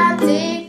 I did.